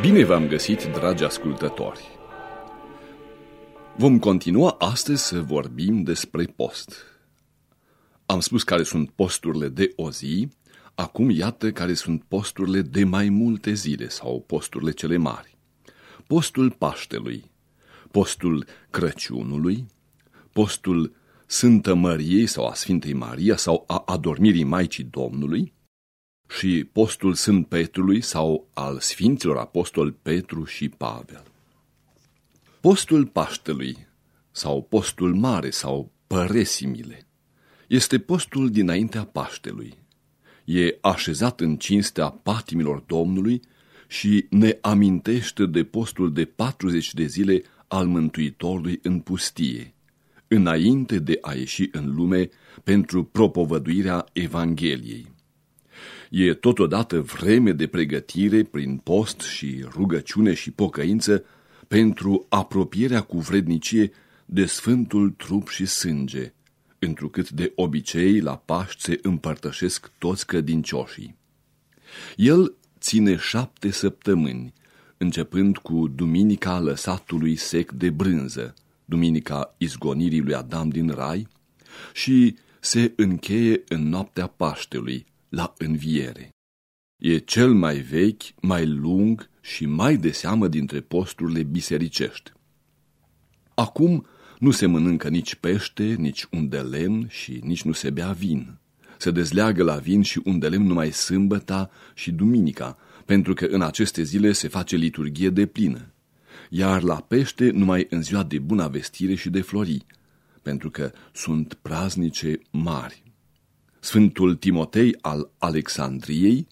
Bine v-am găsit, dragi ascultători! Vom continua astăzi să vorbim despre post. Am spus care sunt posturile de o zi, acum iată care sunt posturile de mai multe zile sau posturile cele mari. Postul Paștelui, postul Crăciunului, postul Sfântă Măriei sau a Sfintei Maria sau a Adormirii Maicii Domnului, și postul Sfânt Petrului sau al Sfinților Apostol Petru și Pavel. Postul Paștelui sau postul mare sau păresimile este postul dinaintea Paștelui. E așezat în cinstea patimilor Domnului și ne amintește de postul de 40 de zile al Mântuitorului în pustie, înainte de a ieși în lume pentru propovăduirea Evangheliei. E totodată vreme de pregătire prin post și rugăciune și pocăință pentru apropierea cu vrednicie de sfântul trup și sânge, întrucât de obicei la Paști se împărtășesc toți credincioșii. El ține șapte săptămâni, începând cu duminica lăsatului sec de brânză, duminica izgonirii lui Adam din rai, și se încheie în noaptea Paștelui, la înviere. E cel mai vechi, mai lung și mai de seamă dintre posturile bisericești. Acum nu se mănâncă nici pește, nici un de lemn și nici nu se bea vin. Se dezleagă la vin și un de lemn numai sâmbăta și duminica, pentru că în aceste zile se face liturghie de plină. Iar la pește numai în ziua de bună vestire și de flori, pentru că sunt praznice mari. Sfântul Timotei al Alexandriei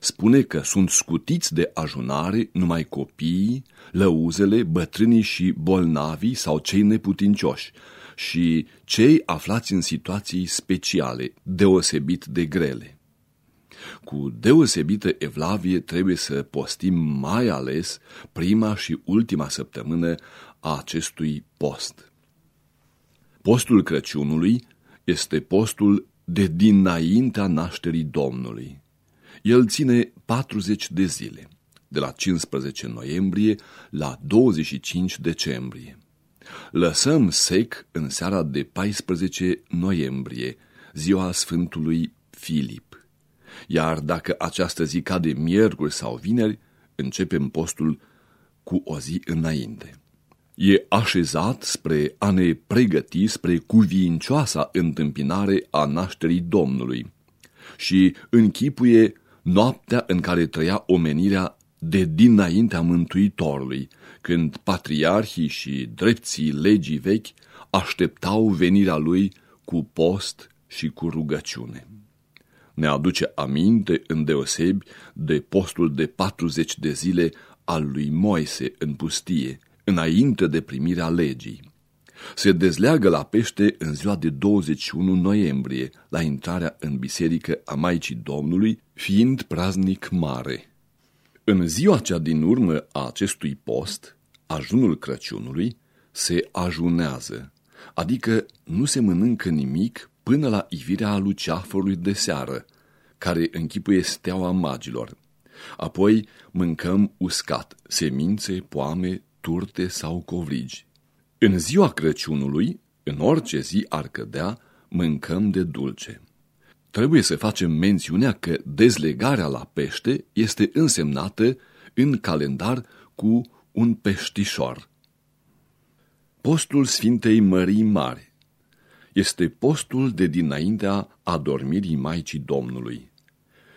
spune că sunt scutiți de ajunare numai copiii, lăuzele, bătrânii și bolnavii sau cei neputincioși și cei aflați în situații speciale, deosebit de grele. Cu deosebită evlavie trebuie să postim mai ales prima și ultima săptămână a acestui post. Postul Crăciunului este postul de dinaintea nașterii Domnului. El ține 40 de zile, de la 15 noiembrie la 25 decembrie. Lăsăm sec în seara de 14 noiembrie, ziua Sfântului Filip. Iar dacă această zi cade miercuri sau vineri, începem postul cu o zi înainte e așezat spre a ne pregăti spre cuvincioasa întâmpinare a nașterii Domnului și închipuie noaptea în care trăia omenirea de dinaintea Mântuitorului, când patriarhii și drepții legii vechi așteptau venirea lui cu post și cu rugăciune. Ne aduce aminte îndeosebi de postul de 40 de zile al lui Moise în pustie, înainte de primirea legii. Se dezleagă la pește în ziua de 21 noiembrie, la intrarea în biserică a Maicii Domnului, fiind praznic mare. În ziua cea din urmă a acestui post, ajunul Crăciunului, se ajunează, adică nu se mănâncă nimic până la ivirea luceafărului de seară, care închipuie steaua magilor. Apoi mâncăm uscat, semințe, poame, turte sau covrigi. În ziua Crăciunului, în orice zi ar cădea, mâncăm de dulce. Trebuie să facem mențiunea că dezlegarea la pește este însemnată în calendar cu un peștișor. Postul Sfintei Mării Mari este postul de dinaintea adormirii Maicii Domnului.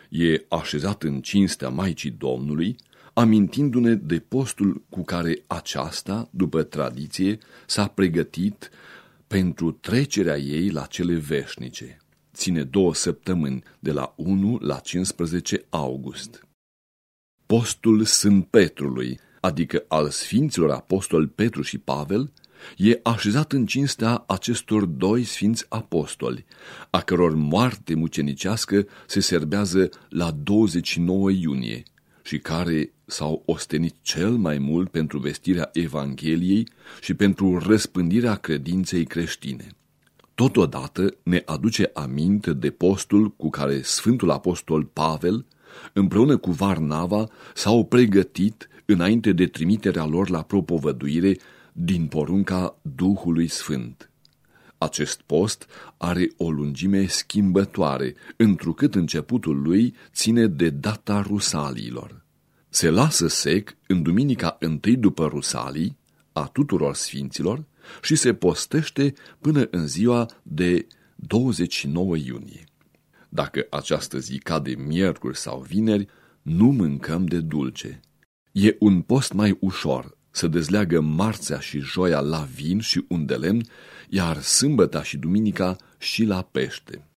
E așezat în cinstea Maicii Domnului amintindu-ne de postul cu care aceasta, după tradiție, s-a pregătit pentru trecerea ei la cele veșnice. Ține două săptămâni, de la 1 la 15 august. Postul Sfânt Petrului, adică al Sfinților Apostoli Petru și Pavel, e așezat în cinstea acestor doi sfinți apostoli, a căror moarte mucenicească se serbează la 29 iunie și care s-au ostenit cel mai mult pentru vestirea Evangheliei și pentru răspândirea credinței creștine. Totodată ne aduce aminte de postul cu care Sfântul Apostol Pavel, împreună cu Varnava, s-au pregătit înainte de trimiterea lor la propovăduire din porunca Duhului Sfânt. Acest post are o lungime schimbătoare, întrucât începutul lui ține de data rusalilor. Se lasă sec în duminica întâi după rusalii a tuturor sfinților și se postește până în ziua de 29 iunie. Dacă această zi cade miercuri sau vineri, nu mâncăm de dulce. E un post mai ușor, să dezleagă marțea și joia la vin și unde lemn, iar sâmbăta și duminica și la pește.